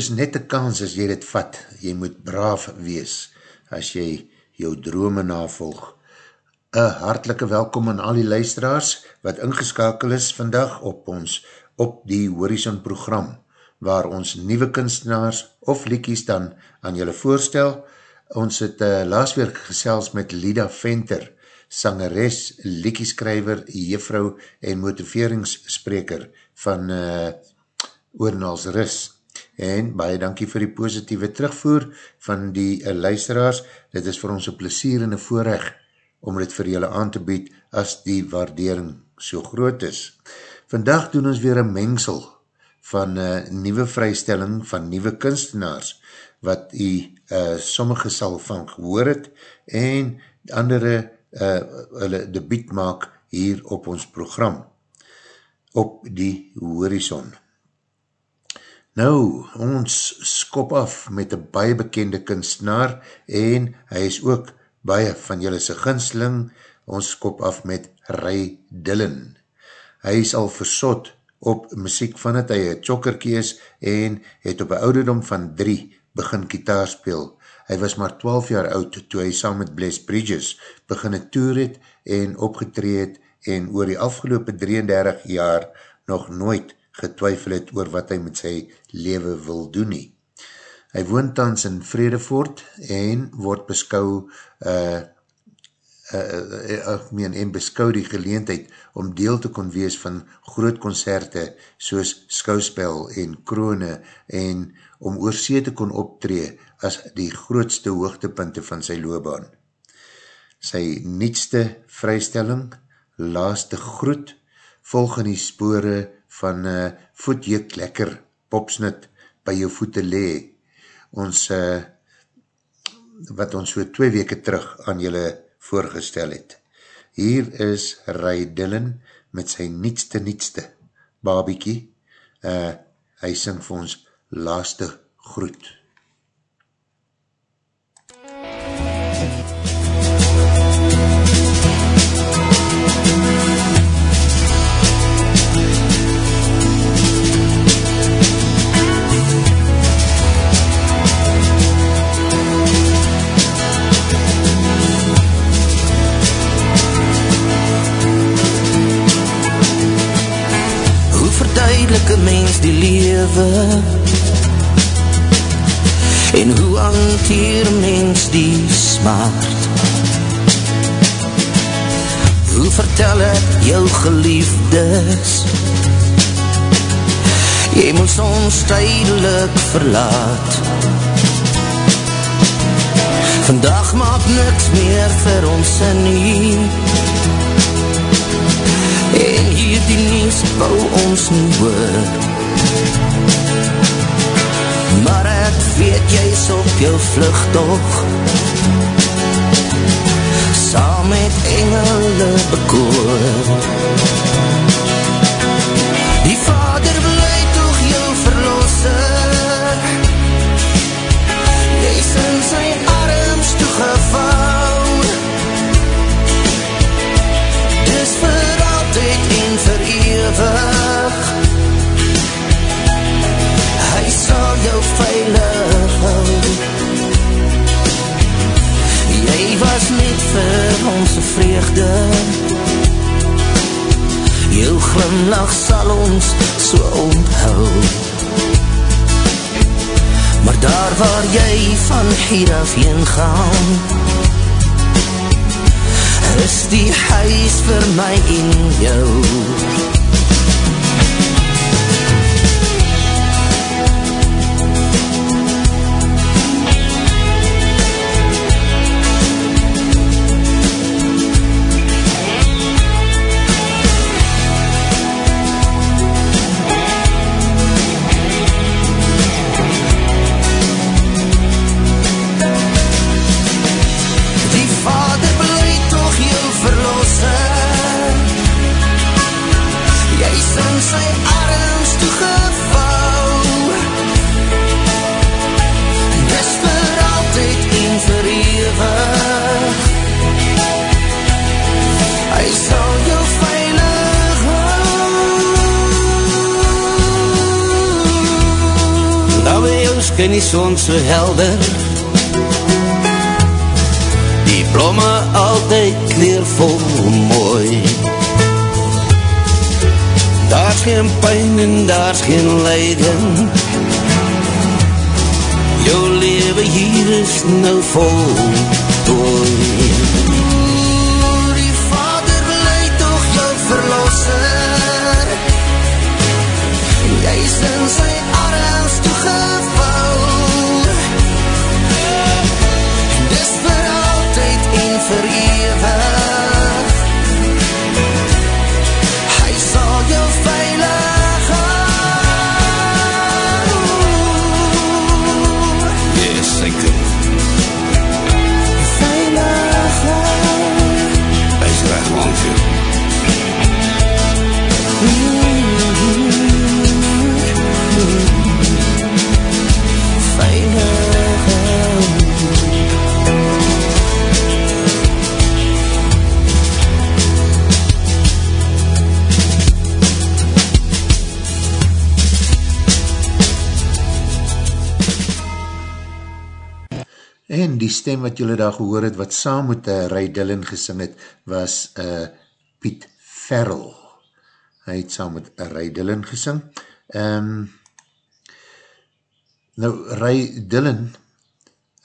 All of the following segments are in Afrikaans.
is net een kans as jy dit vat. Jy moet braaf wees as jy jou drome navolg. Een hartelike welkom aan al die luisteraars wat ingeskakel is vandag op ons op die Horizon program waar ons nieuwe kunstenaars of liekies dan aan julle voorstel. Ons het uh, laas weer gesels met Lida Venter, sangeres, liekieskrijver, juffrou en motiveringsspreker van uh, Oornals Ris. En baie dankie vir die positieve terugvoer van die uh, luisteraars. Dit is vir ons een plesier en een voorrecht om dit vir julle aan te bied as die waardering so groot is. Vandag doen ons weer een mengsel van uh, nieuwe vrystelling van nieuwe kunstenaars wat die uh, sommige sal van gehoor het en andere uh, hulle debiet maak hier op ons program op die horizon. Nou, ons skop af met een baie bekende kunstenaar en hy is ook baie van julle se ginsling, ons skop af met Ray Dillon. Hy is al versot op muziek van het, hy het chokkerkie is en het op een ouderdom van drie begin kitaar speel. Hy was maar 12 jaar oud toe hy saam met Bless Bridges begin het toer het en opgetreed en oor die afgelopen 33 jaar nog nooit getwyfel het oor wat hy met sy leven wil doen nie. Hy woont tans in Vredefort en word beskou uh, uh, uh, meen, en beskou die geleentheid om deel te kon wees van groot concerte soos skouspel en krone en om oorsee te kon optree as die grootste hoogtepunte van sy loopbaan. Sy nietste vrystelling, laaste groet, volg in die spore van uh, voetjeek lekker popsnit by jou voete lee. Ons, uh, wat ons so twee weke terug aan julle voorgestel het. Hier is Ray Dillon met sy nietste nietste babiekie. Uh, hy sing vir ons laaste groet. Verduidelik een mens die lewe. En hoe hanteer mens die smaart Hoe vertel ek jou geliefdes? Jy moet soms tydelik verlaat. Vandag maak niks meer vir ons in nie. En hier die nies wou ons nie hoor. Maar ek weet jy is op jou vluchttocht Saam met engele bekoor. Die vader jou veilig hou. Jy was net vir ons vreugde. Jou glimlach sal ons so onthou. Maar daar waar jy van hier af heen gaan Is die huis vir my en jou skyn die son so helder. Die blomme altyd kleervol mooi. Daar's geen pijn en daar's geen leiding Jou lewe hier is nou vol tooi stem wat julle daar gehoor het, wat saam met uh, Ray Dillon gesing het, was uh, Piet Ferrell. Hy het saam met uh, Ray Dillon gesing. Um, nou, Ray Dillon,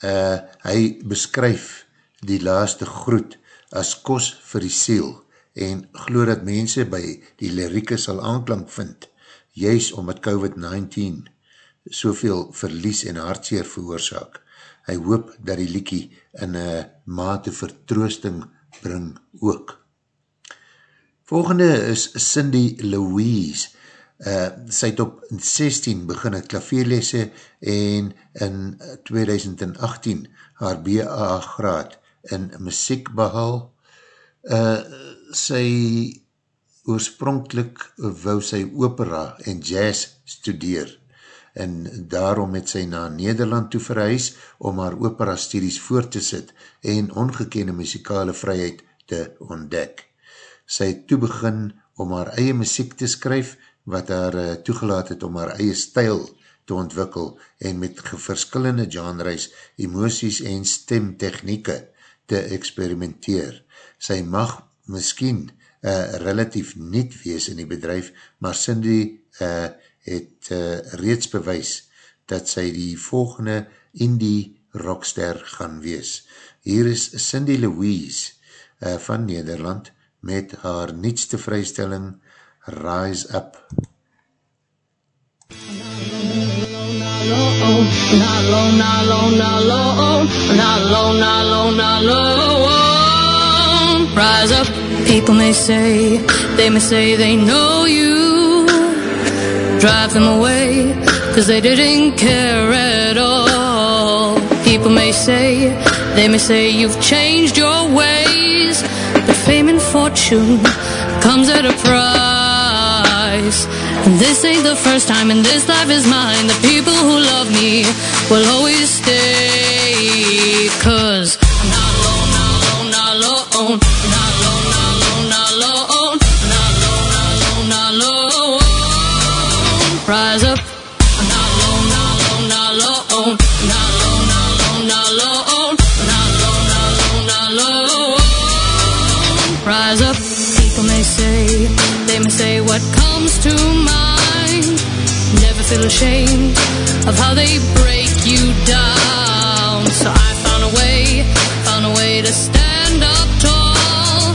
uh, hy beskryf die laaste groet as kos vir die siel en glo dat mense by die lirieke sal aanklank vind, juist omdat COVID-19 soveel verlies en hartseer veroorzaak hy hoop dat die liekie in een mate vertroosting bring ook. Volgende is Cindy Louise. Uh, sy het op 16 begin het klavierlese en in 2018 haar BA graad in muziek behal. Uh, sy oorspronkelijk wou sy opera en jazz studeer en daarom het sy na Nederland toe verhuis om haar opera studies voort te sit en ongekende muzikale vryheid te ontdek. Sy het toe begin om haar eie muziek te skryf wat haar uh, toegelaat het om haar eie stijl te ontwikkel en met verskillende genres, emoties en stemtechnieke te experimenteer. Sy mag miskien uh, relatief niet wees in die bedrijf, maar Cindy uh, het uh, reeds bewys dat sy die volgende indie rockster gaan wees. Hier is Cindy Louise uh, van Nederland met haar nietste vrystelling Rise Up. Rise up, people may say, they may say they know you drive them away, cause they didn't care at all. People may say, they may say you've changed your ways, but fame and fortune comes at a price. And this ain't the first time, and this life is mine. The people who love me will always stay, cause feel ashamed of how they break you down. So I found a way, found a way to stand up tall,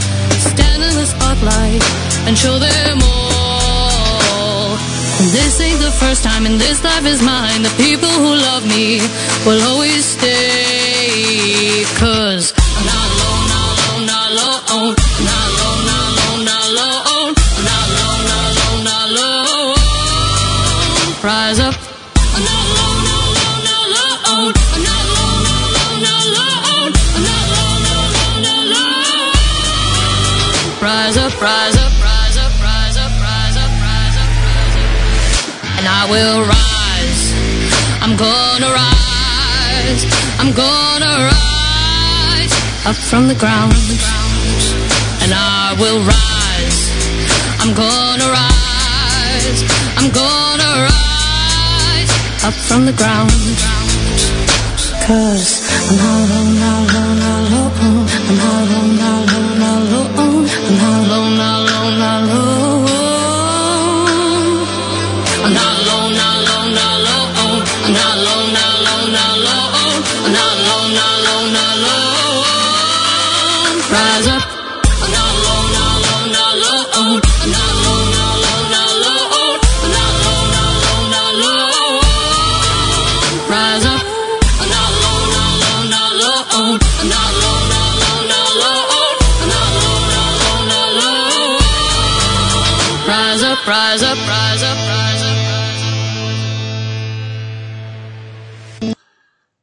stand in the spotlight and show them all. This ain't the first time, and this life is mine. The people who love me will always stay. Cause will rise. I'm gonna rise. I'm gonna rise up from the ground. And I will rise. I'm gonna rise. I'm gonna rise up from the ground. Cause I'm all alone, all alone, all alone. I'm all alone, all alone,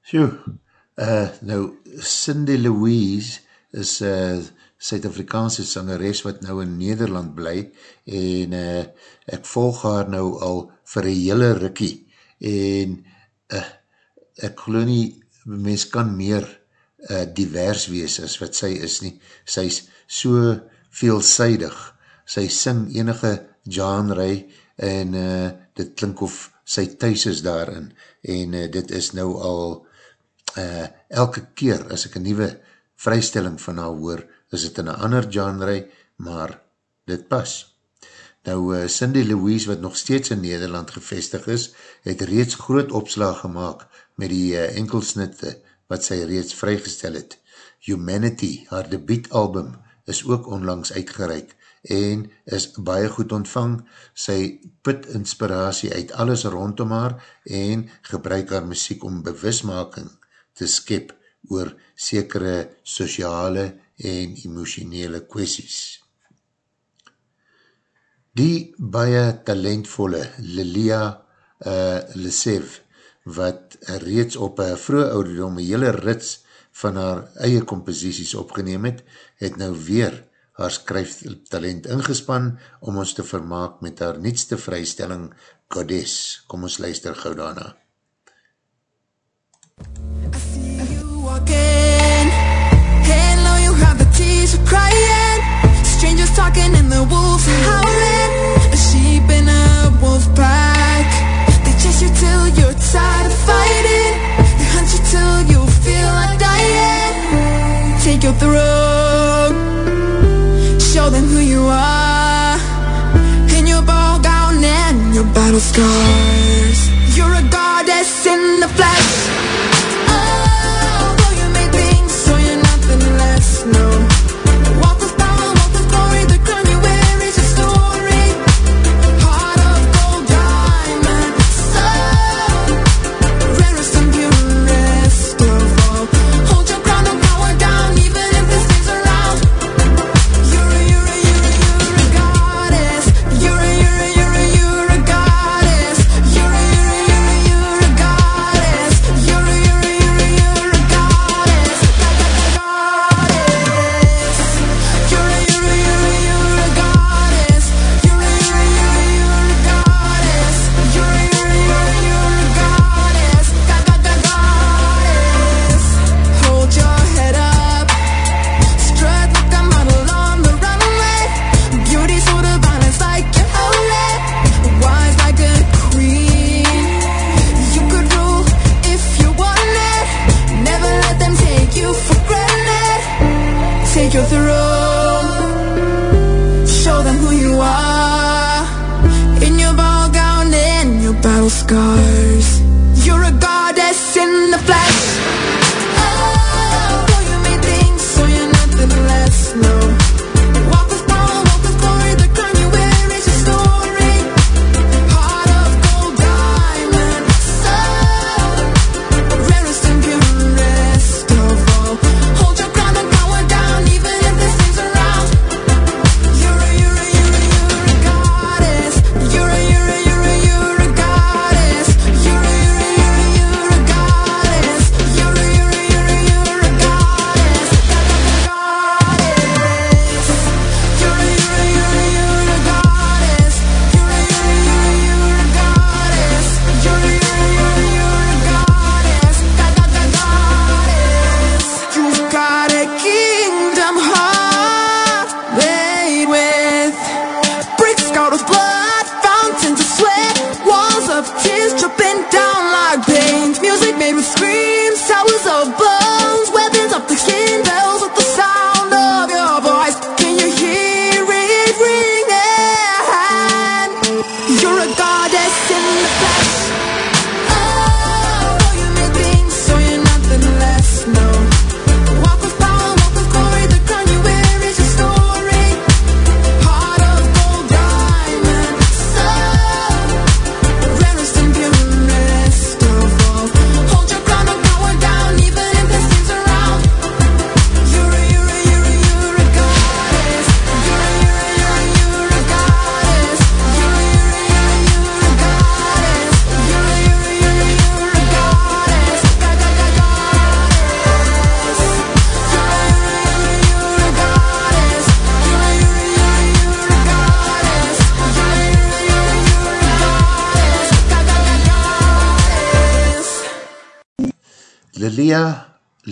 Sjoe, uh, nou Cindy Louise is uh, Suid-Afrikaanse sangeres wat nou in Nederland bly en uh, ek volg haar nou al vir een hele rikkie en uh, ek geloof nie, mens kan meer uh, divers wees as wat sy is nie. Sy is so veelzijdig, sy sing enige genre en uh, dit klink of sy thuis is daarin en uh, dit is nou al uh, elke keer as ek een nieuwe vrystelling van haar hoor, is het in een ander genre, maar dit pas. Nou, uh, Cindy Louise, wat nog steeds in Nederland gevestig is, het reeds groot opslag gemaakt met die uh, enkelsnitte wat sy reeds vrygestel het. Humanity, haar debietalbum, is ook onlangs uitgereik en is baie goed ontvang. Sy put inspiratie uit alles rondom haar en gebruik haar muziek om bewusmaking te skep oor sekere sociale en emotionele kwesties. Die baie talentvolle Lilia uh, Lesev, wat reeds op een vroeg ouderdom een hele rits van haar eie composities opgeneem het, het nou weer haar skryftalent ingespan om ons te vermaak met haar nietste vrystelling Goddess. Kom ons luister gauw daarna. I crying. Strangers talking and the are howling. A sheep in a wolf pack. They chase you till you're tired of fighting. They hunt you till you feel like dying. Take your throne. Show them who you are. In your ball gown and your battle scars. You're a goddess in the flesh.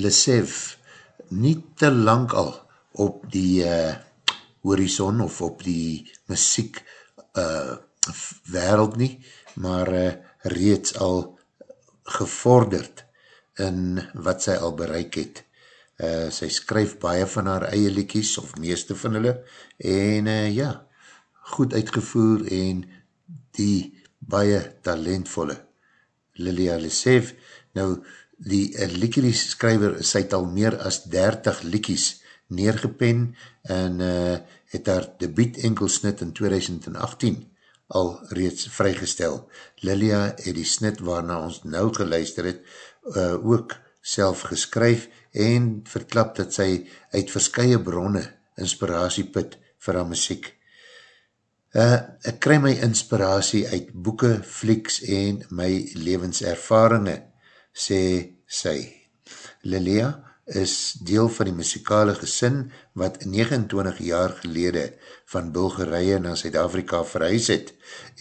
Lesev, nie te lang al op die uh, horizon of op die muziek uh, wereld nie, maar uh, reeds al gevorderd in wat sy al bereik het. Uh, sy skryf baie van haar eie liekies, of meeste van hulle, en uh, ja, goed uitgevoer en die baie talentvolle Lilia Lesev. Nou, die uh, liekies skryver, sy het al meer as 30 liekies neergepen en uh, het haar debiet enkelsnit in 2018 al reeds vrygestel. Lilia het die snit waarna ons nou geluister het, uh, ook self geskryf en verklap dat sy uit verskye bronne inspiratie put vir haar muziek. Uh, ek kry my inspiratie uit boeke, flieks en my levenservaringe, sê sy. Lilia is deel van die muzikale gesin wat 29 jaar gelede van Bulgarije na Zuid-Afrika verhuis het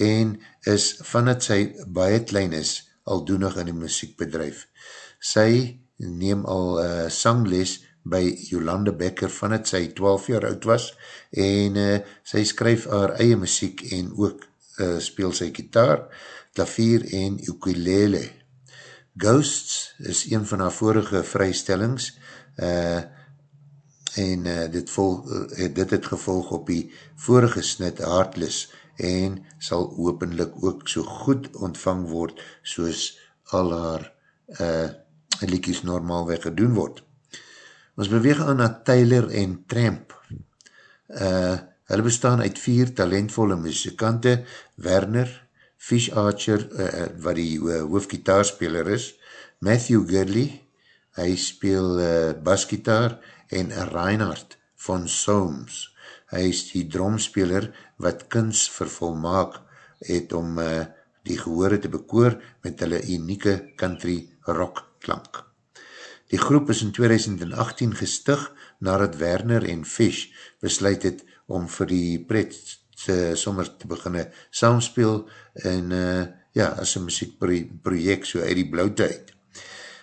en is vanat sy baie klein is aldoenig in die muziekbedrijf. Sy neem al uh, sangles by Jolande Becker vanat sy 12 jaar oud was en uh, sy skryf haar eie muziek en ook uh, speel sy gitaar, klavier en ukulele. Ghosts is een van haar vorige vrystellings uh, en uh, dit, vol, uh, dit het gevolg op die vorige snit Heartless en sal openlik ook so goed ontvang word soos al haar uh, liekies normaalweg gedoen word. Ons beweeg aan na Tyler en Tramp. Uh, hulle bestaan uit vier talentvolle muzikante, Werner, Fish Archer, uh, wat die uh, hoofdgitaarspeler is, Matthew Gurley, hy speel uh, basgitaar, en Reinhard van Soames. Hy is die dromspeler wat kunst vervolmaak het om uh, die gehore te bekoor met hulle unieke country rock klank. Die groep is in 2018 gestig nadat Werner en Fish besluit het om vir die pret uh, sommer te beginne saamspeel en uh, ja, as een muziekproject so uit die blauwte uit.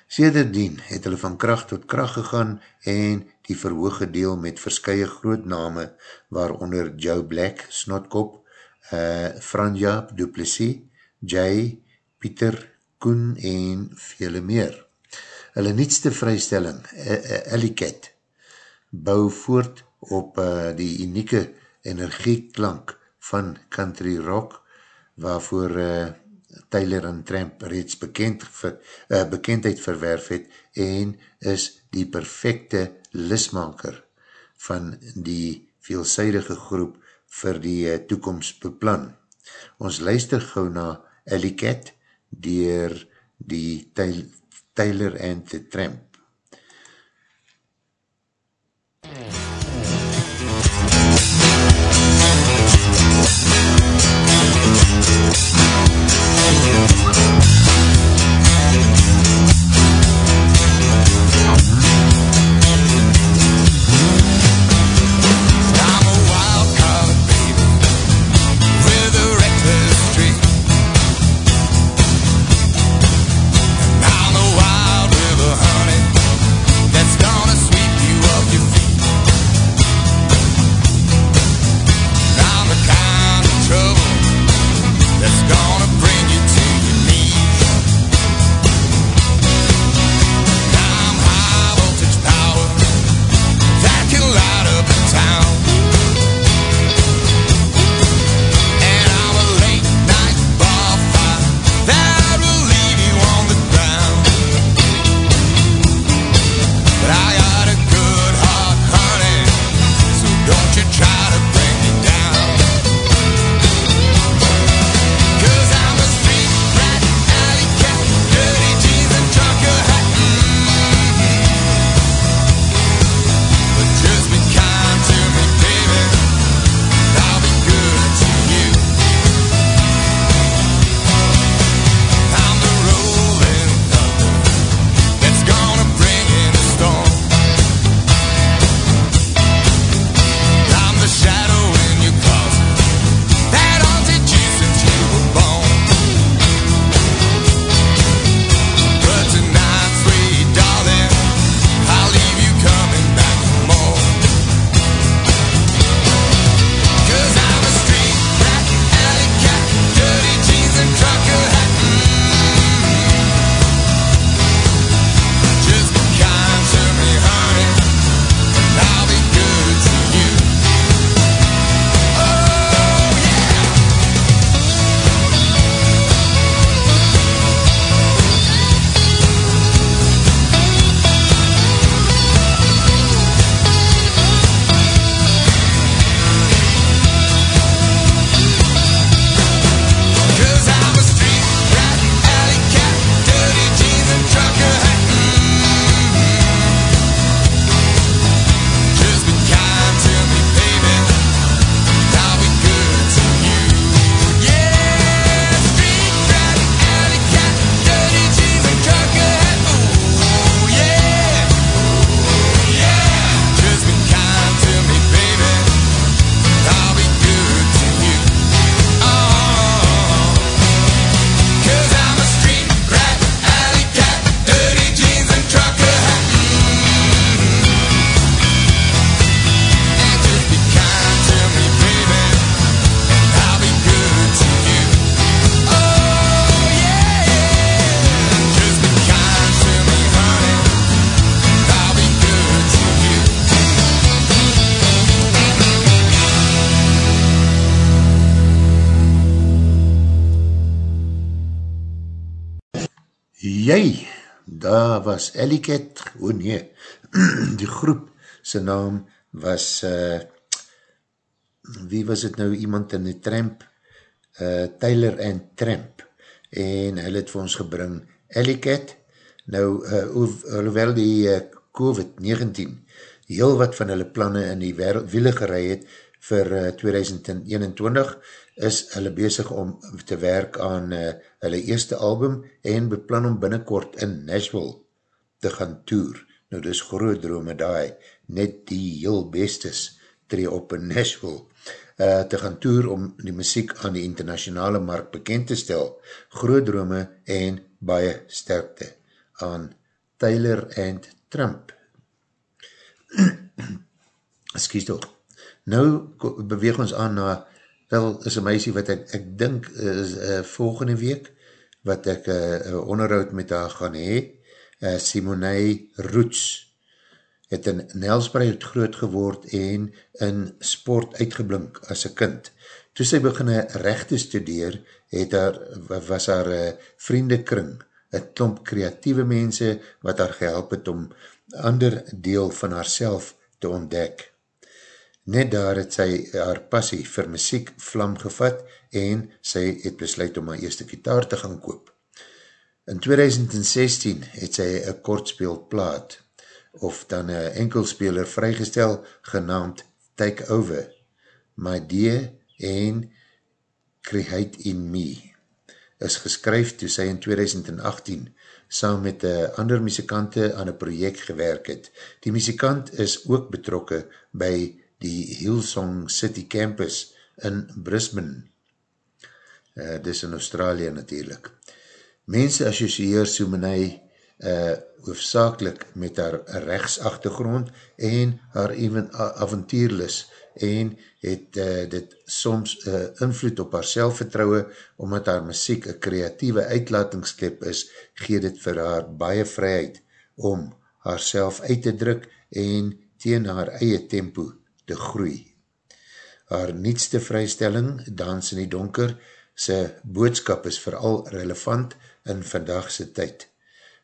Sederdien het hulle van kracht tot kracht gegaan en die verhoog gedeel met verskye groot name waaronder Joe Black, Snotkop, uh, Franja Duplessis, Jay, Pieter, Koen en vele meer. Hulle nietste vrystelling, Ellicat, bou voort op uh, die unieke energieklank van country rock, waarvoor uh, Tyler en Tramp reeds bekend, ver, uh, bekendheid verwerf het en is die perfecte lismaker van die veelzijdige groep vir die uh, toekomst beplan. Ons luister gauw na Ellie Cat dier die Tyl Tyler and the Tramp. Ellicat, o oh nee, die groep, sy naam was, uh, wie was het nou, iemand in die tramp, uh, Tyler and Tramp, en hy het vir ons gebring Ellicat, nou, uh, hoewel die uh, COVID-19 heel wat van hulle planne in die wiele gerei het vir uh, 2021, is hulle bezig om te werk aan uh, hulle eerste album en beplan om binnenkort in Nashville te gaan toer. Nou, dis groot drome daai, net die heel bestes tree op in Nashville uh, te gaan toer om die muziek aan die internationale markt bekend te stel. Groot drome en baie sterkte aan Tyler and Trump. Excuse toch. Nou beweeg ons aan na wel is een meisie wat ek, ek dink is uh, volgende week, wat ek uh, onderhoud met haar gaan hee, uh, Simone Roets, het in Nelspreid groot geword en in sport uitgeblink as een kind. Toe sy beginne rechte studeer, het haar, was haar uh, vriendekring, een klomp kreatieve mense, wat haar gehelp het om ander deel van haar te ontdek. Net daar het sy haar passie vir muziek vlam gevat en sy het besluit om haar eerste gitaar te gaan koop. In 2016 het sy een kortspeelplaat of dan een enkelspeler vrygestel genaamd Take Over, My Dear en Create in Me is geskryf toe sy in 2018 saam met een ander muzikante aan een project gewerk het. Die muzikant is ook betrokke by die Hillsong City Campus in Brisbane. Uh, dis in Australië natuurlijk. Mense associeer Soumenei uh, hoofdzakelik met haar rechtsachtergrond en haar even avontuurlis en het uh, dit soms uh, invloed op haar selfvertrouwe omdat haar muziek een kreatieve uitlatingskip is, gee dit vir haar baie vryheid om haar uit te druk en teen haar eie tempo te groei. Haar nietste vrystelling, Dans in die Donker, sy boodskap is vooral relevant in vandagse tyd,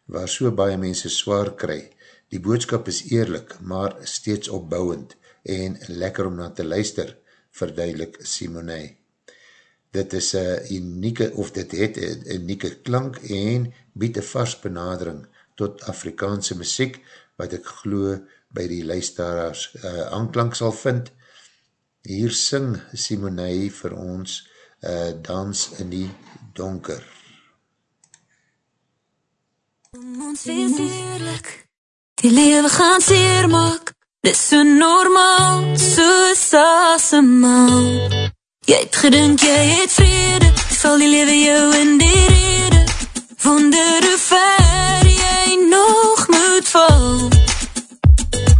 waar so baie mense zwaar kry. Die boodskap is eerlik, maar steeds opbouwend en lekker om na te luister, verduidelik Simone. Dit is een unieke, of dit het een unieke klank en bied een vars benadering tot Afrikaanse muziek, wat ek geloof by die luisteraars uh, aanklank sal vind. Hier sing Simonei vir ons uh, Dans in die Donker. Ons wees eerlijk, die lewe gaan seer maak, dis so normaal, soos asemal. Jy het gedink jy het vrede, val die lewe jou in die rede, wonder hoe ver jy nog moet val.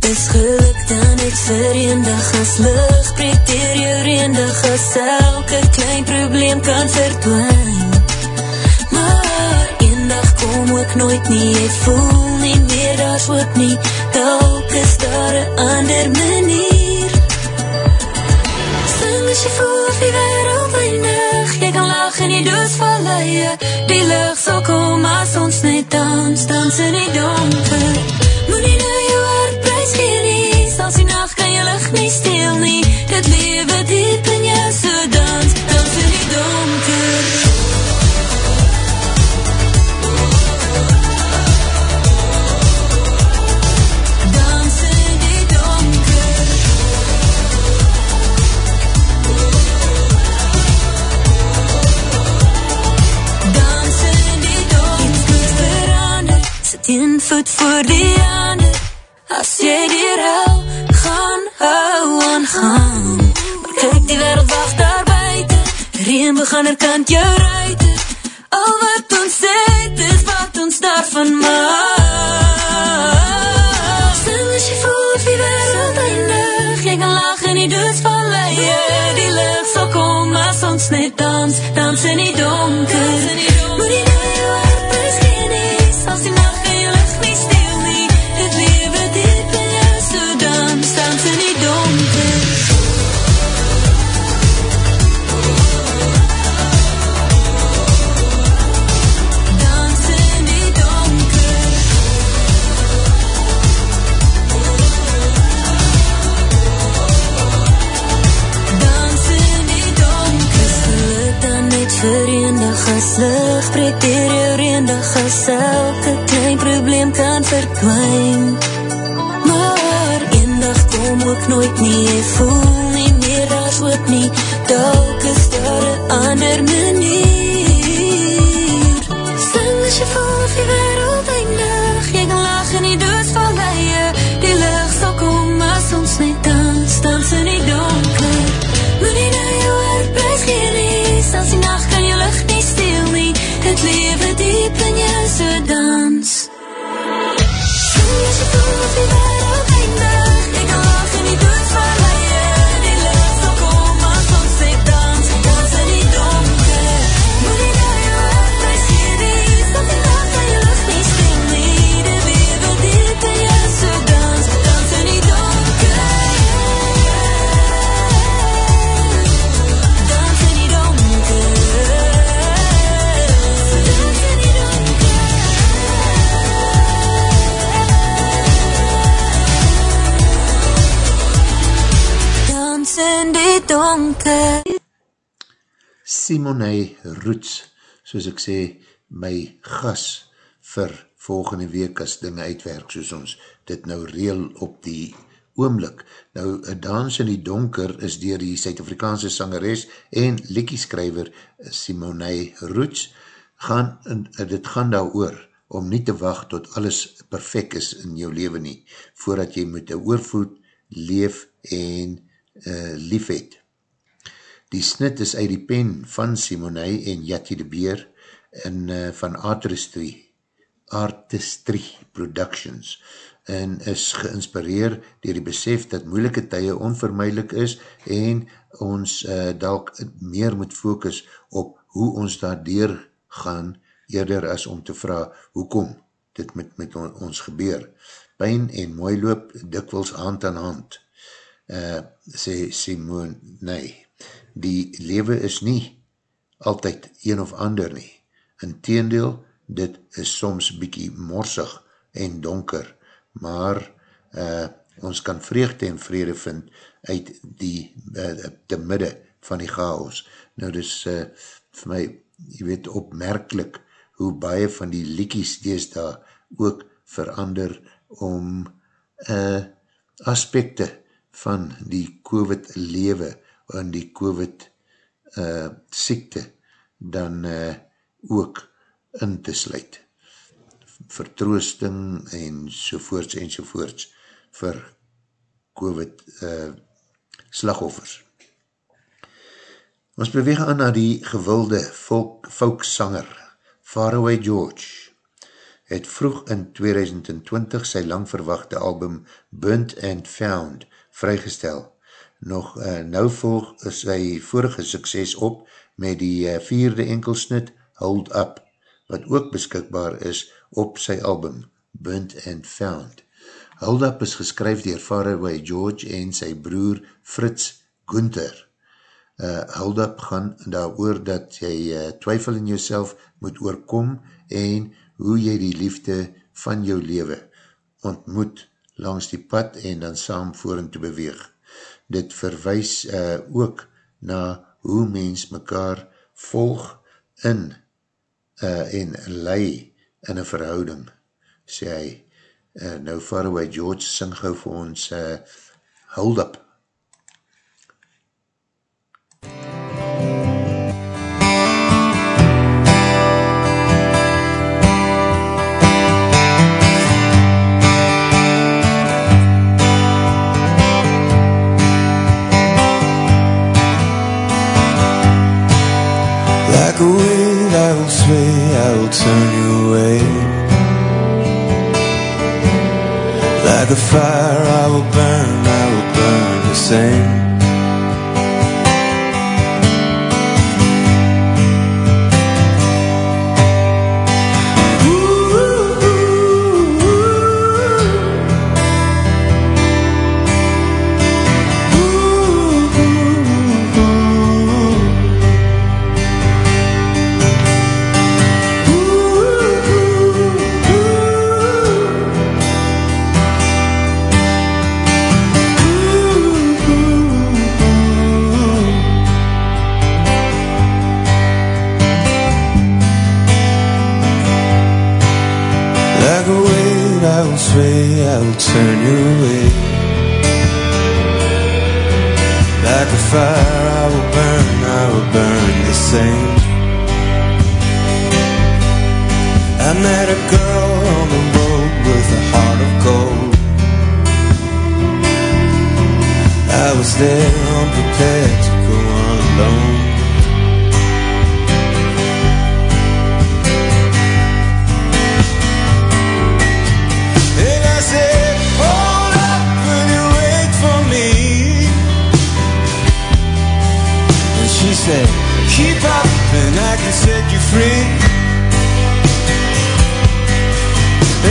Dis geluk dan het vereendig as lucht breek dier jou reendig as elke klein probleem kan verdwijn. Kom ook nooit nie, het voel nie meer daar hoop nie, telk is daar een ander manier. Sing as jy voel of die wereld eindig, jy kan lach en jy doosvalleie, die lucht sal kom as ons net dans, dans in die donker. Moet nie nou jou hart prijs gee nie, Sals die nacht kan jy licht nie steel nie, dit lewe diep in jou so dans, een voet voor die ander. As jy die hel gaan hou aan gaan. Maar kyk die wereld wacht daar buiten. Reen begin er kant jou ruiten. Al wat ons het is wat ons daarvan maak Stil as jy voel of die wereld eindig Jy kan lach en die doods van leie Die lucht sal kom as ons net dans Dans verdwijn. Maar eendag kom ook nooit jy voel Roots, soos ek sê, my gas vir volgende week as dinge uitwerk, soos ons dit nou reel op die oomlik. Nou, een dans in die donker is dier die Suid-Afrikaanse sangeres en liekieskrijver Simone Roots. Gaan, dit gaan daar oor om nie te wacht tot alles perfect is in jou leven nie, voordat jy met een oorvoed leef en uh, lief het. Die snit is uit die pen van Simonei en Jattie de Beer en uh, van Artistry, Artistry Productions en is geinspireer dier die besef dat moeilike tye onvermijdelik is en ons uh, dalk meer moet focus op hoe ons daardoor gaan eerder as om te vraag hoekom dit met, met on, ons gebeur. Pijn en mooi loop dikwels hand aan hand, uh, sê Simone, nee, die lewe is nie altyd een of ander nie. In teendeel, dit is soms bykie morsig en donker, maar uh, ons kan vreugde en vrede vind uit die uh, te midde van die chaos. Nou dis uh, vir my, jy weet, opmerkelijk hoe baie van die liekies dees daar ook verander om uh, aspekte van die COVID lewe en die COVID uh, siekte dan uh, ook in te sluit. Vertroosting en sovoorts en sovoorts vir COVID uh, slagoffers. Ons beweeg aan na die gewilde folk, folksanger Faraway George het vroeg in 2020 sy langverwachte album Burnt and Found vrygestel. Nog uh, nou volg sy vorige sukses op met die uh, vierde enkelsnit Hold Up, wat ook beskikbaar is op sy album Burnt and Found. Hold Up is geskryf dier Faraway George en sy broer Frits Gunther. Uh, hold Up gaan daar oor dat jy uh, twyfel in jouself moet oorkom en hoe jy die liefde van jou lewe ontmoet langs die pad en dan saam voren te beweeg. Dit verwijs uh, ook na hoe mens mekaar volg in uh, en lei in een verhouding, sê hy. Uh, nou Faraway George sing gauw vir ons uh, Hold Up. Fire I will burn, I will burn the same fire, I will burn, I will burn the same. I met a girl on the road with a heart of gold. I was there unprepared to go on alone.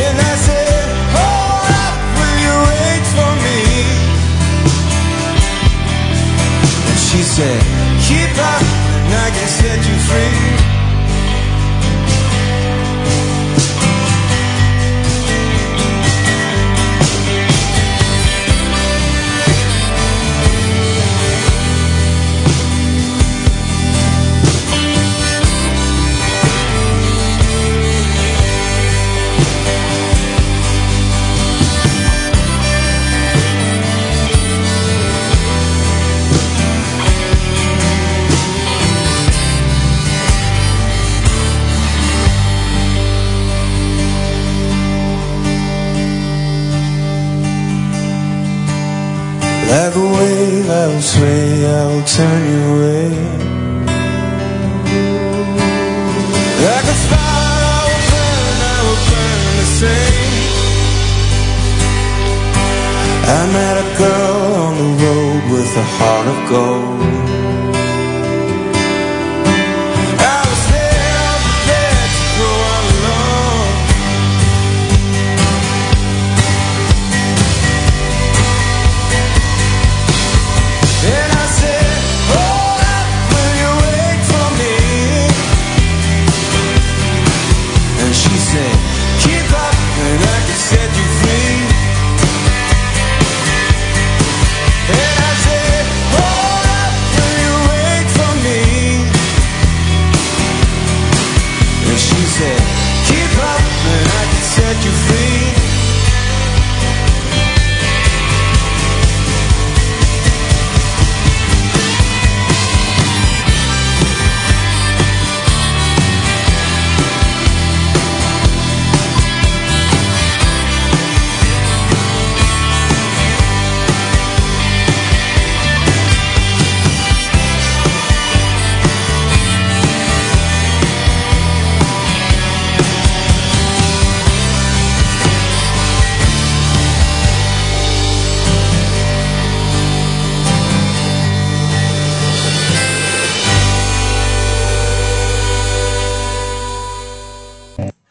And I said, hold up, will you wait for me? And she said, keep up and I can set you free. I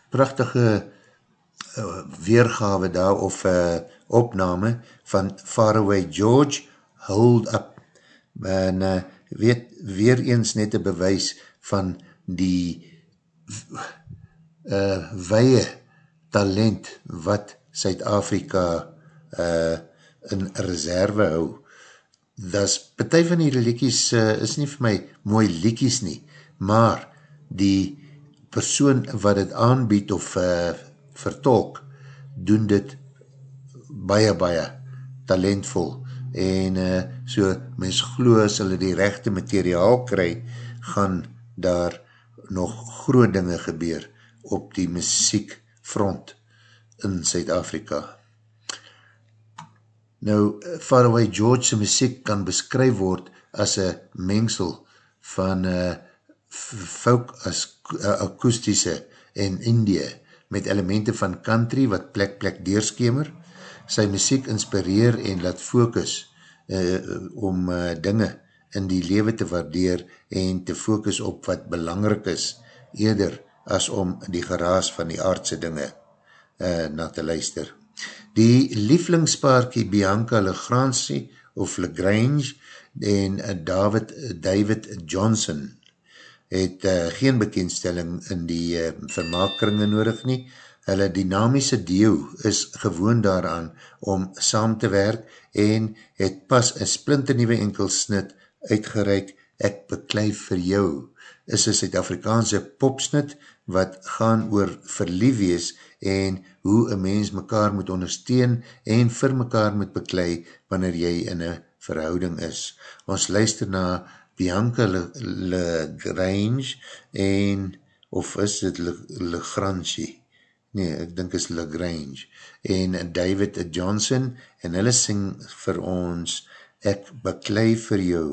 prachtige uh, weergawe daar of uh, opname van Faraway George Hold Up. En uh, weet weer eens net een bewys van die uh, weie talent wat Suid-Afrika uh, in reserve hou. Das partij van die liekies uh, is nie vir my mooi liekies nie, maar die persoon wat het aanbied of uh, vertolk, doen dit baie, baie talentvol en uh, so mens glo as hulle die rechte materiaal kry, gaan daar nog groot dinge gebeur op die muziekfront in Suid-Afrika. Nou, Faraway George's muziek kan beskryf word as een mengsel van uh, folk as uh, akoestische en Indië met elemente van country wat plek plek deurskemer. Sy muziek inspireer en laat focus uh, om uh, dinge in die lewe te waardeer en te focus op wat belangrik is eerder as om die geraas van die aardse dinge uh, na te luister. Die lieflingspaarkie Bianca Legrange of Lagrange en David, David Johnson het uh, geen bekendstelling in die eh, uh, vermaakkringe nodig nie. Hulle dynamische deel is gewoon daaraan om saam te werk en het pas een splinternieuwe enkelsnit uitgereik Ek beklijf vir jou is een Suid-Afrikaanse popsnit wat gaan oor verlief wees en hoe een mens mekaar moet ondersteun en vir mekaar moet beklei wanneer jy in een verhouding is. Ons luister na Bianca Lagrange en, of is dit Lagrange? Nee, ek dink is Lagrange. En David Johnson en hulle sing vir ons Ek beklei vir jou.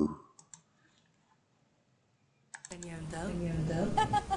Kan jy onthou? Kan jy onthou?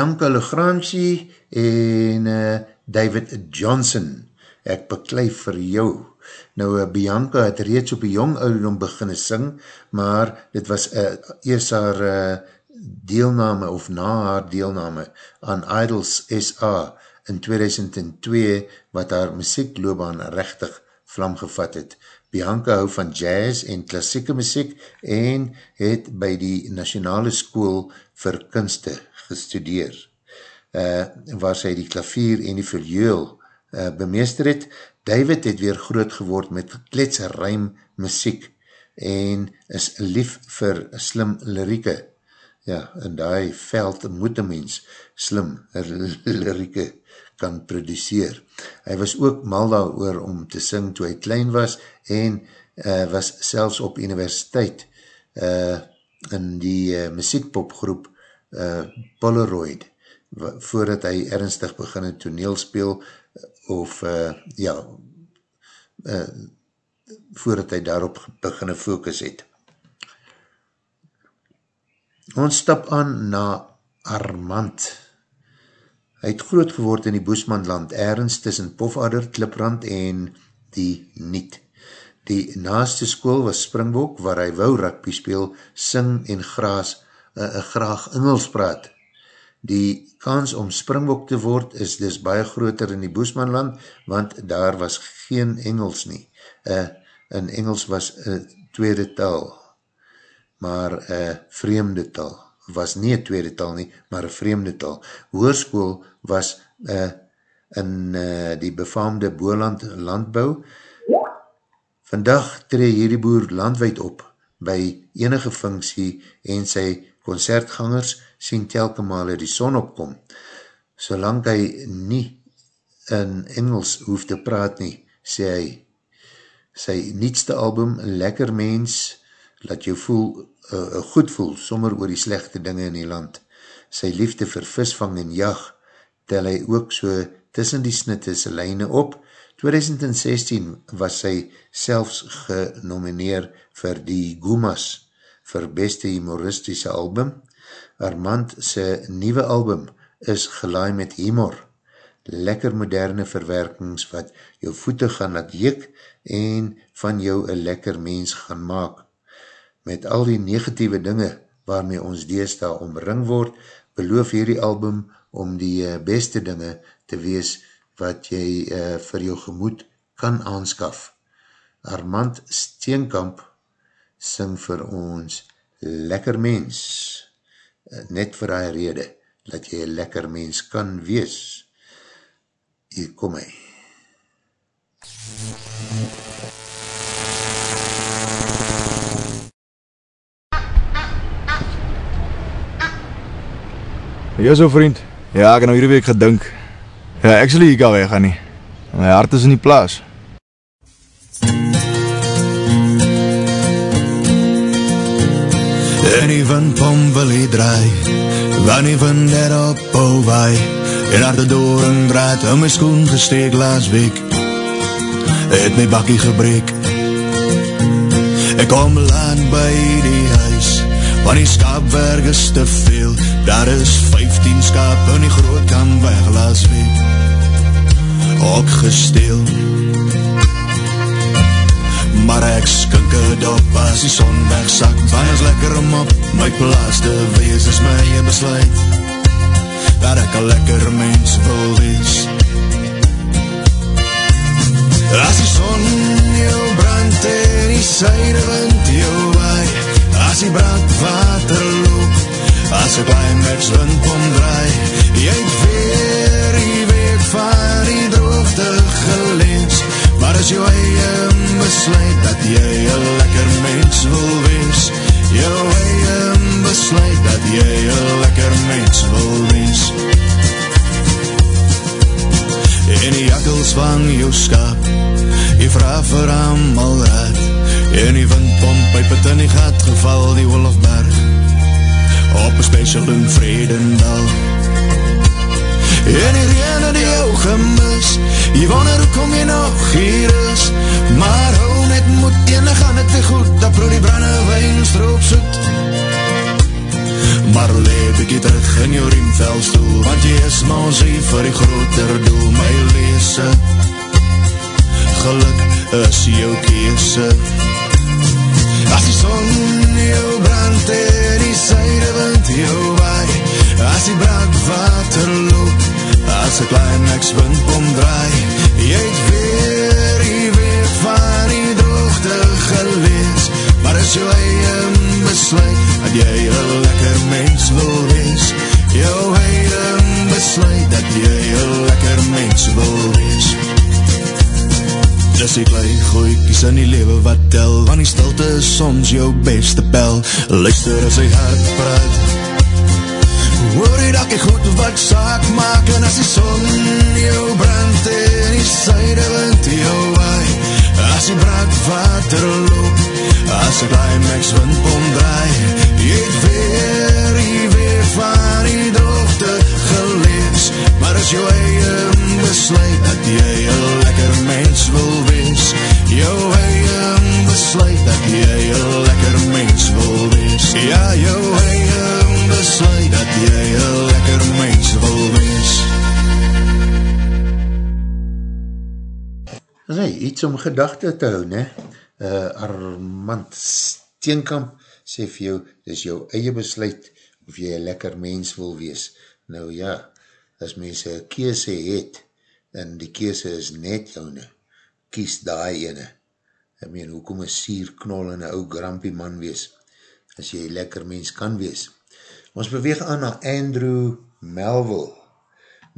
Bianca Lugranci en uh, David Johnson. Ek beklijf vir jou. Nou, uh, Bianca het reeds op die jong ouderdom beginne sing, maar dit was uh, eers haar uh, deelname of na haar deelname aan Idols SA in 2002 wat haar muziekloobaan rechtig vlam gevat het. Bianca hou van jazz en klassieke muziek en het by die Nationale School vir Kunste gestudeer, uh, waar sy die klavier en die viljeel uh, bemeester het. David het weer groot geword met kletsruim muziek en is lief vir slim lirieke. Ja, in die veld moet een mens slim lirieke kan produceer. Hy was ook mal daar oor om te sing toe hy klein was en uh, was selfs op universiteit uh, in die uh, muziekpopgroep uh, Polaroid, voordat hy ernstig begin in toneelspeel, of uh, ja, uh, voordat hy daarop beginne focus het. Ons stap aan na Armand. Hy het groot geword in die Boesmanland, ergens tussen Pofadder, Kliprand en die Niet. Die naaste school was Springbok, waar hy wou rugby speel, sing en graas uh, uh, graag Engels praat. Die kans om Springbok te word is dus baie groter in die Boesmanland, want daar was geen Engels nie. Uh, in Engels was een tweede taal, maar een vreemde taal. Was nie tweede taal nie, maar vreemde taal. Hoorskoel was uh, in uh, die befaamde Boeland landbouw, Vandag tree hierdie boer landwijd op by enige funksie en sy concertgangers sien telke male die son opkom. Solang hy nie in Engels hoef te praat nie, sê hy. Sy nietste album, Lekker Mens, laat jou voel, uh, goed voel, sommer oor die slechte dinge in die land. Sy liefde vir visvang en jag, tel hy ook so tussen die snitte sy lijne op, 2016 was sy selfs genomineer vir die Gumas vir beste humoristische album. Armand sy nieuwe album is gelaai met humor, lekker moderne verwerkings wat jou voete gaan laat jik en van jou een lekker mens gaan maak. Met al die negatieve dinge waarmee ons deesda omring word, beloof hierdie album om die eh, beste dinge te wees wat jy uh, vir jou gemoed kan aanskaf. Armand Steenkamp sing vir ons Lekker Mens, net vir hy rede, dat jy een lekker mens kan wees. Hier kom hy. Ja so vriend, ja ek het nou hierdie week gedink, ja actually hier kan weggaan nie, my hart is in die plaas. En die windpom wil hy draai Want die wind het op hou waai En haar de doring draad in my skoen gesteek laas week Het my bakkie gebreek. Ek kom laat by die huis Want die skaapwerk is te veel. Daar is 15 skaap in die groot kam weg laas week. Ook gesteel Maar ek skink het op as die son wegsak Want is lekker om op my plaas te wees Is my eie besluit. Dat ek een lekker mens wil wees. As die son jou brand en die syde wind jou waai As die brandwater loop As ek climax wind kom draai Jy het weer die week van die droogte gelees Maar as jou eie besluit dat jy een lekker mens wil wees Jou eie besluit dat jy een lekker mens wil wees. En die jakkels vang jou skap Jy vraag vir amal raad En die windpomp uit het in die gat geval die Wolfberg Op een special in Vredendal En die reen het jou gemis Jy wonder hoe kom jy nog hier is Maar hou net moed enig aan het te goed Dat proe die brande wijn stroop soet Maar leef ek het terug in jou riemvelstoel Want jy is maar hier vir die groter doel My leese Geluk is jou keese As die son jou brand en die syde wind jou waai. As die brandwater loop As die climax wind omdraai Jy het weer die weer van die droogte gelees Maar is jou eie besluit Dat jy een lekker mens wil wees. Jou eie besluit Dat jy een lekker mens wil wees. Dis die klein gooikies in die lewe wat tel Want die stilte is soms jou beste bel Luister as hy hard praat Hoor jy dat ek goed wat saak maak En as die son jou brand En die syde wind jou waai? As die braadwater loop As die climax windpom draai Jy het weer, jy weer van die droogte gelees. Maar as jou eie besluit Dat jy een lekker mens wil wees Jou eie besluit Dat jy een lekker mens wil wees. Ja, jou eie besluit dat jy een lekker mens wil wees. Is hy iets om gedagte te hou, ne? Uh, Armand Steenkamp sê vir jou, dis jou eie besluit of jy een lekker mens wil wees. Nou ja, as mense een kese het, en die kese is net jou ne, kies daai ene. Ek meen, hoekom een sierknol en een ou grampie man wees, as jy lekker mens kan wees? Ons beweeg aan na Andrew Melville.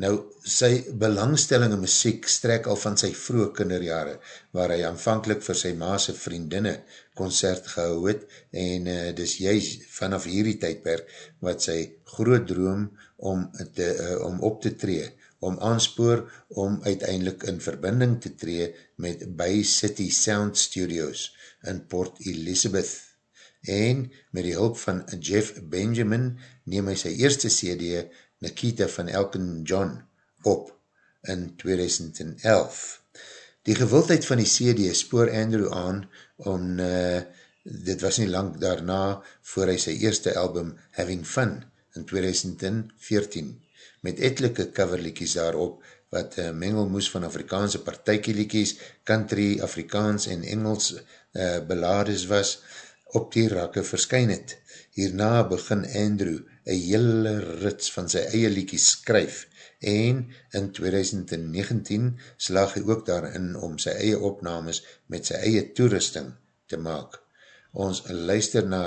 Nou, sy belangstelling in muziek strek al van sy vroege kinderjare, waar hy aanvankelijk vir sy maase vriendinne concert gehou het, en uh, dis juist vanaf hierdie tydperk wat sy groot droom om, te, uh, om op te tree, om aanspoor om uiteindelik in verbinding te tree met Bay City Sound Studios in Port Elizabeth. En met die hulp van Jeff Benjamin neem hy sy eerste CD Nikita van Elton John op in 2011. Die gewildheid van die CD spoor Andrew aan om, uh, dit was nie lang daarna voor hy sy eerste album Having Fun in 2014 met etelike coverlikies daarop wat uh, mengelmoes van Afrikaanse partijkielikies, country, Afrikaans en Engels uh, belades was, op die rakke verskyn het. Hierna begin Andrew een hele rits van sy eie liekies skryf en in 2019 slag hy ook daarin om sy eie opnames met sy eie toerusting te maak. Ons luister na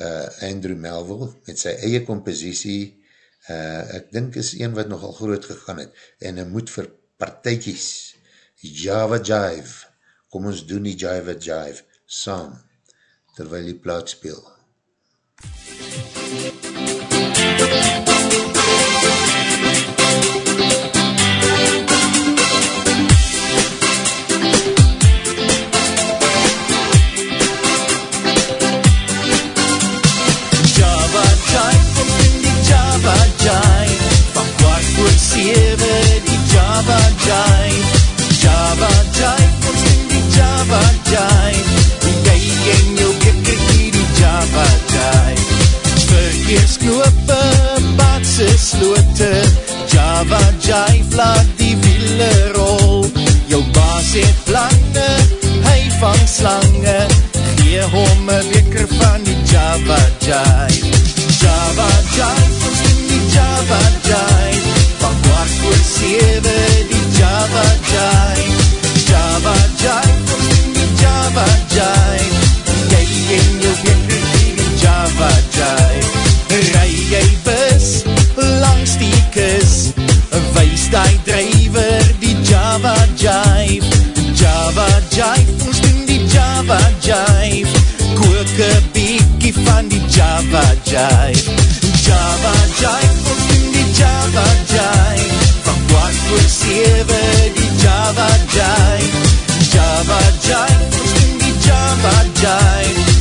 uh, Andrew Melville met sy eie compositie, uh, ek dink is een wat nogal groot gegaan het, en hy moet vir partijkies, Java Jive, kom ons doen die Java Jive, saam, terwyl die plaat speel. Java Jive, ons doen die Java Jive Van kwart voor sewe die Java Jive Java Jive, ons doen die Java Jive Verkeersknope, badse slote Java Jive, laat die wiele rol. Jou baas het planne, hy vang slange. Gee hom een wekker van die Java Jive Java Jive, ons doen die Java Jive Van kwart voor sewe die Java Jive Java Jive, ons doen die Java Jive Jy en jou Jive Rij jy bus langs die kus? Wees die drijver die Java Jive. Java Jive, ons doen die Java Jive. Kook een beekie van die Java Jive. Java Jive, ons doen die Java Jive. Van kwart voor sewe die Java Jive. Java Jive, ons doen die Java Jive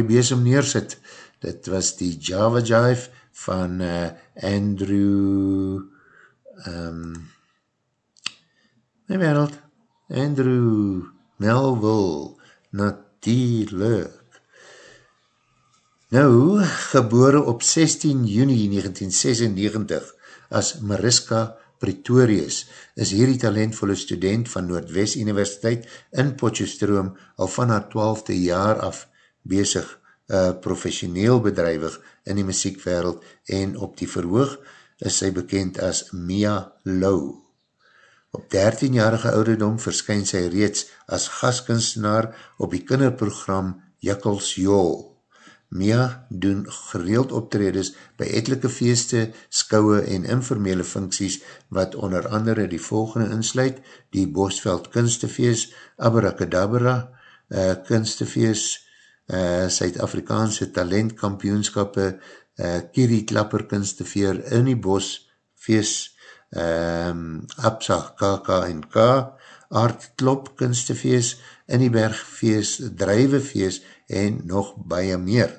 die besem neersit. Dit was die Java Jive van uh, Andrew um, my wereld, Andrew Melville, natuurlijk. Nou, gebore op 16 juni 1996 as Mariska Pretorius, is hierdie talentvolle student van Noordwest Universiteit in Potjestroom al van haar twaalfde jaar af bezig, uh, professioneel bedrijwig in die muziekwereld en op die verhoog is sy bekend as Mia Lou. Op 13-jarige ouderdom verskyn sy reeds as gaskunstenaar op die kinderprogram Jakkels Jol. Mia doen gereeld optredes by etelike feeste, skouwe en informele funksies wat onder andere die volgende insluit, die Bosveld Kunstefeest, Abracadabra uh, Kunstefeest, uh, Suid-Afrikaanse talentkampioenskappe, uh, Kiri Klapper Kunstefeer in die Bosfeest, um, Absa KK&K, Art Klop Kunstefeest, in die Bergfeest, Drijvefeest en nog baie meer.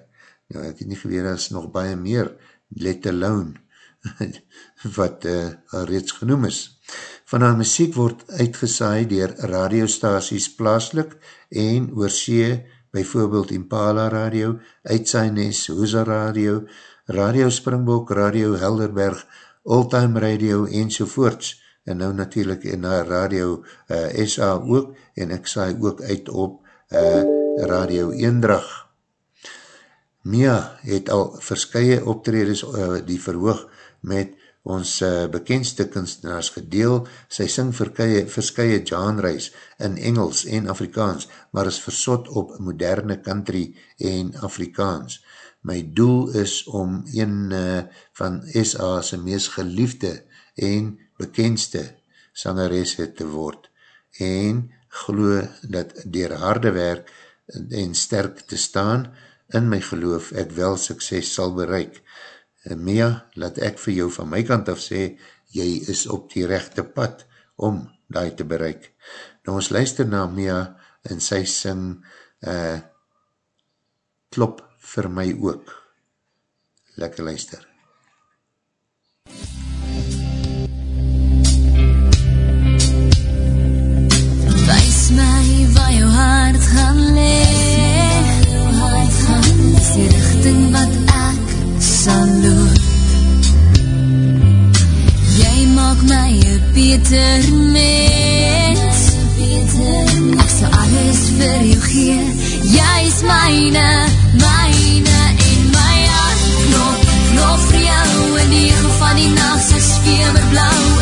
Nou, ek het nie geweer, as nog baie meer, let alone, wat uh, reeds genoem is. Van haar muziek word uitgesaai dier radiostaties plaaslik en oorsee, bijvoorbeeld Impala Radio, Uitsaines, Hoesa Radio, Radio Springbok, Radio Helderberg, Oldtime Radio en sovoorts. En nou natuurlijk in Radio uh, SA ook, en ek saai ook uit op uh, Radio Eendrag. Mia het al verskye optredes uh, die verhoog met ons uh, bekendste kunstenaars gedeel. Sy sing verskye, verskye genreis in Engels en Afrikaans, maar is versot op moderne country en Afrikaans. My doel is om een uh, van SA's meest geliefde en bekendste sangeresse te word en glo dat dier harde werk en sterk te staan, in my geloof ek wel sukses sal bereik. En Mia, laat ek vir jou van my kant af sê, jy is op die rechte pad om die te bereik. Nou ons luister na Mia en sy sing uh, klop vir my ook. Lekker luister. Wys my waar jou hart gaan leeg Dis die richting wat sal loop Jy maak my een beter mens. Ek sal alles vir jou gee Jy is myne, myne en my hart. Klop, klop vir jou in die ego van die nacht. So skemer blauw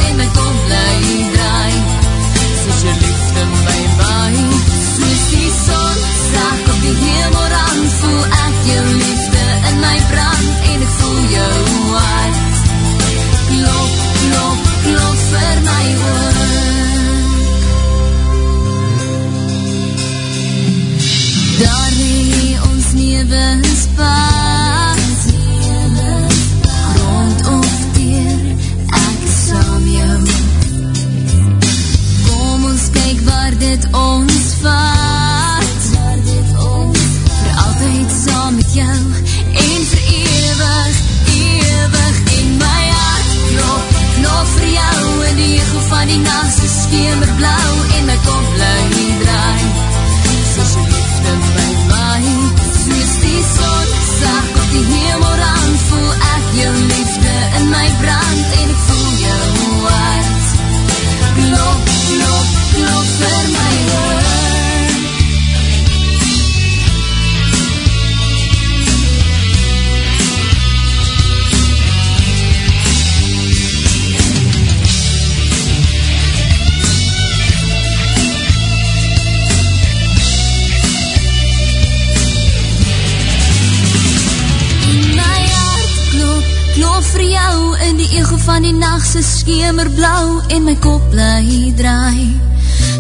en my kop bly draai.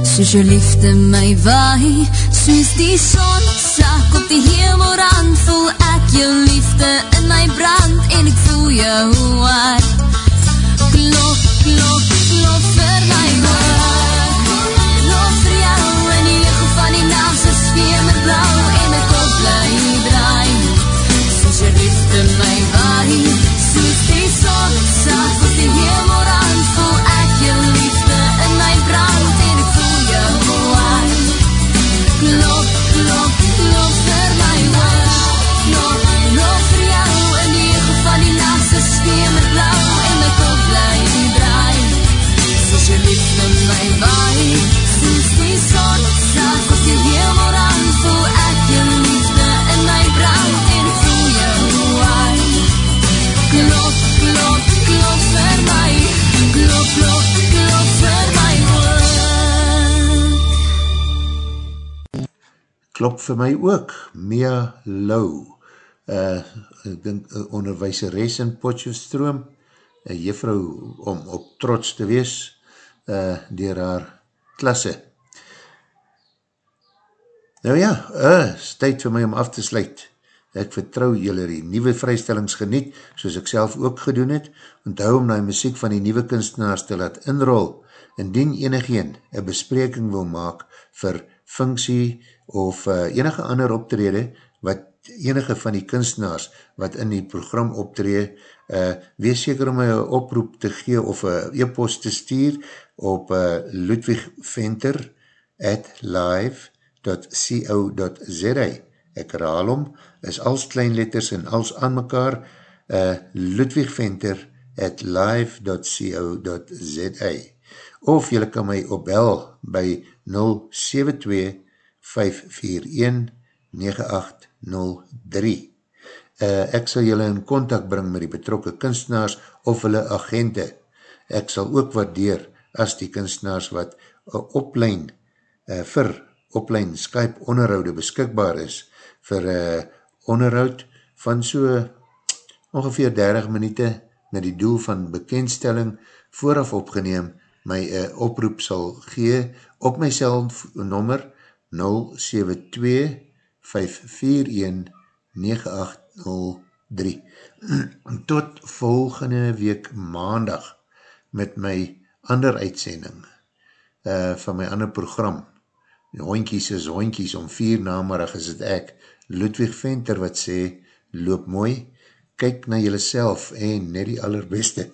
Soos jou liefde my waai, soos die son sak op die hemelrand, voel ek jou liefde in my brand en ek voel jou hart. Klop, klop, klop vir my ook, Mia Lou, uh, ek dink uh, onderwijseres in Potjofstroom, een juffrou om op trots te wees, uh, dier haar klasse. Nou ja, uh, is tyd vir my om af te sluit. Ek vertrou julle die nieuwe vrystellings geniet, soos ek self ook gedoen het, onthou om die muziek van die nieuwe kunstenaars te laat inrol, indien enigeen een bespreking wil maak vir funksie of uh, enige ander optrede, wat enige van die kunstenaars wat in die program optree, uh, wees seker om een oproep te gee of een e-post te stuur op uh, Ludwig Venter at live.co.za Ek herhaal om, is als kleinletters en als aan mekaar uh, Ludwig Venter at live.co.za of jylle kan my opbel by 072 541 9803 uh, Ek sal jylle in contact bring met die betrokke kunstenaars of hulle agente. Ek sal ook waardeer as die kunstenaars wat uh, oplein uh, vir oplein Skype onderhoude beskikbaar is vir uh, onderhoud van so ongeveer 30 minuute met die doel van bekendstelling vooraf opgeneem my uh, oproep sal gee op my selfnummer 072 541 9803 tot volgende week maandag met my ander uitsending uh, van my ander program Hoinkies is hoinkies, om vier namarig is het ek, Ludwig Venter wat sê, loop mooi, kyk na jylle self en net die allerbeste,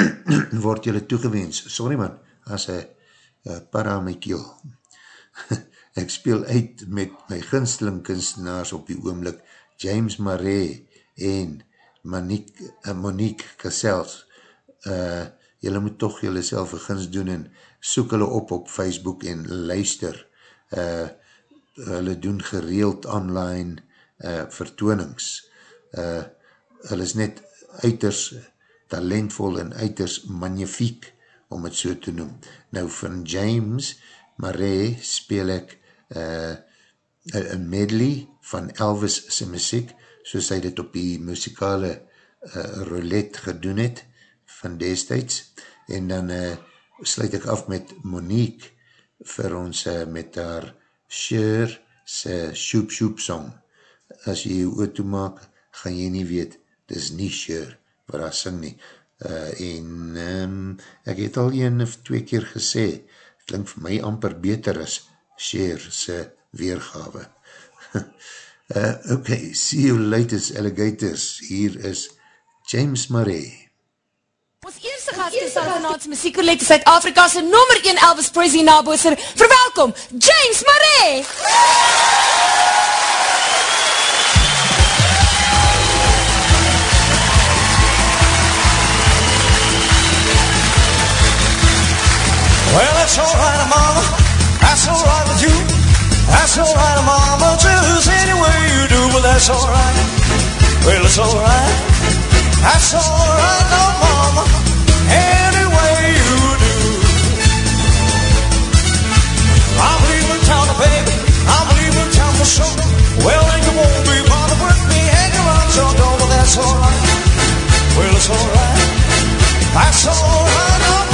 word jylle toegewens. Sorry man, as een para my keel. ek speel uit met my ginsteling kunstenaars op die oomlik, James Marais en Monique, uh, Monique Cassels. Uh, jylle moet toch jylle self een gins doen en soek hulle op op Facebook en luister uh, hulle doen gereeld online uh, vertoonings. Uh, hulle is net uiters talentvol en uiters magnifiek, om het so te noem. Nou, van James Marais speel ek uh, een medley van Elvis sy muziek, soos hy dit op die muzikale uh, roulette gedoen het, van destijds, en dan uh, sluit ek af met Monique, vir ons uh, met haar Cher se Shoop Shoop song. As jy jy oor toe maak, gaan jy nie weet, dis nie Cher wat haar sing nie. Uh, en um, ek het al een of twee keer gesê, klink vir my amper beter as Cher se weergawe. uh, ok, see you latest alligators, hier is James Marais. Ons eerste gast is Afrikaanse muziekroulette Suid-Afrika se nommer 1 Elvis Presley nabootser. Verwelkom, James Marais! Well, that's alright, mama. That's alright with you. That's alright, mama. Just any way you do, but that's alright. Well, it's alright. That's alright, no, mama. Any way you do. I'm leaving town, baby. I'm leaving town for sure. Well, then you won't be bothered with me hanging around your door, but that's alright. Well, it's alright. That's alright, no,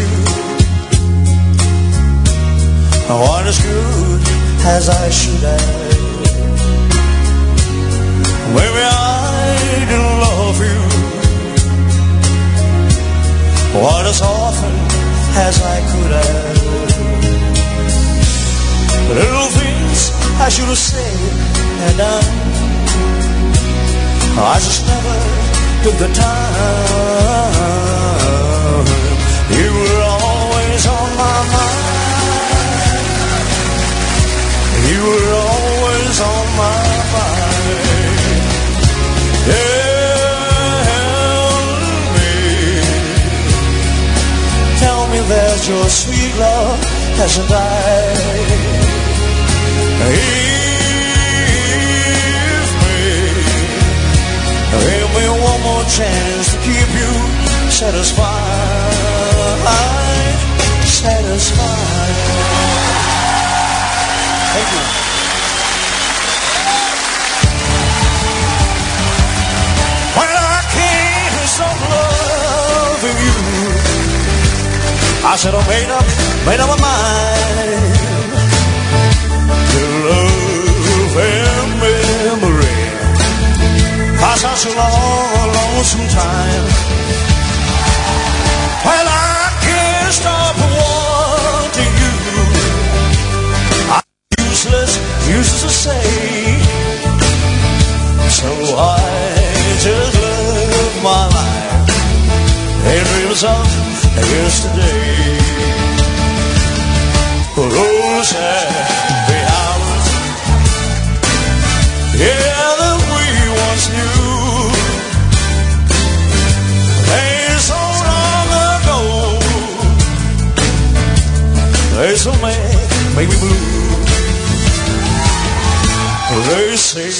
you quite as good as I should have. Maybe I didn't love you quite as often as I could have. Little things I should have said and done I just never took the time. You You were always on my mind. Tell me, tell me that your sweet love hasn't died. If me, give me one more chance to keep you satisfied, satisfied. Thank you. When I can't stop loving you, I said I made up, made up my mind to love and memory. For such a long, lonesome time. Dreams of yesterday. Those happy hours, yeah, that we once knew. They so long ago, they so make, make me blue. They say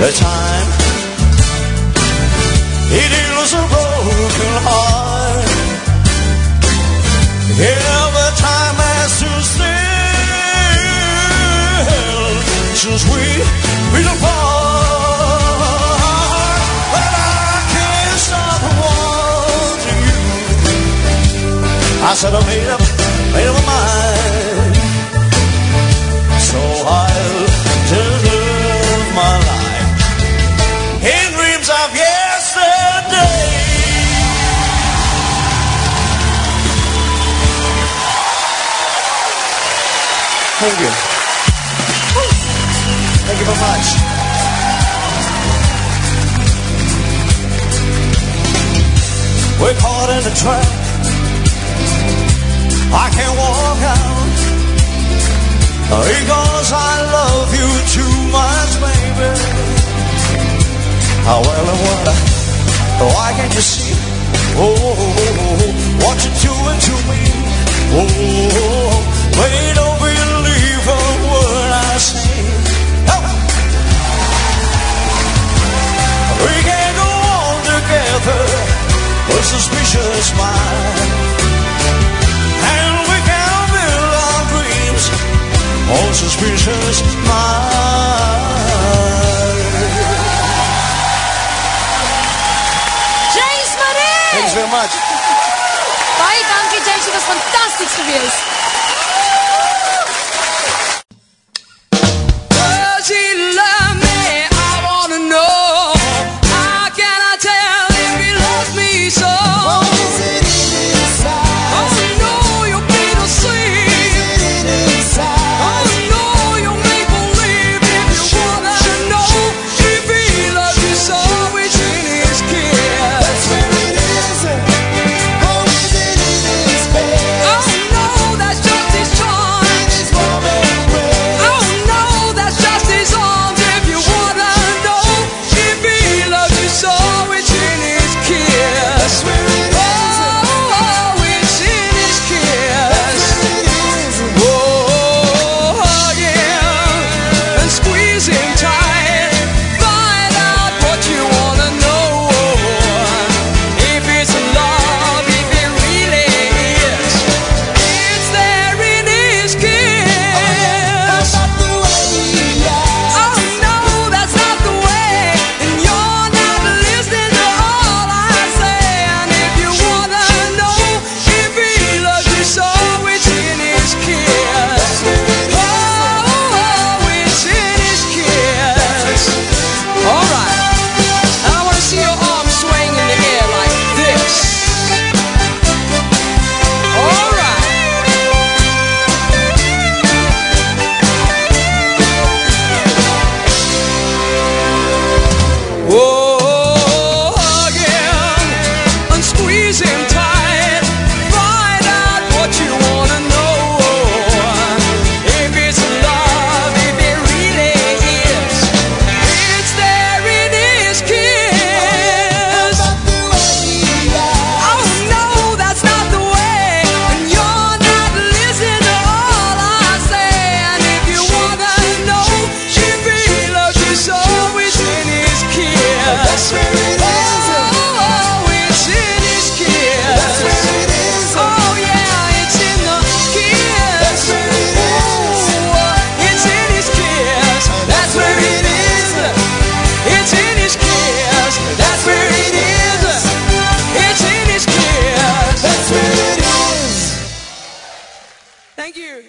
the time since we been apart. But I can't stop wanting you. I said I made up, made up my mind. You very much. We're caught in a trap. I can't walk out because I love you too much, baby. Oh, well, what? Why can't you see? Oh, what you're doing to me? Oh, they don't together with suspicious mind. And we can build our dreams on suspicious mind. James Marie! Thanks very much. Baie dankie James, jy was fantasties geweest.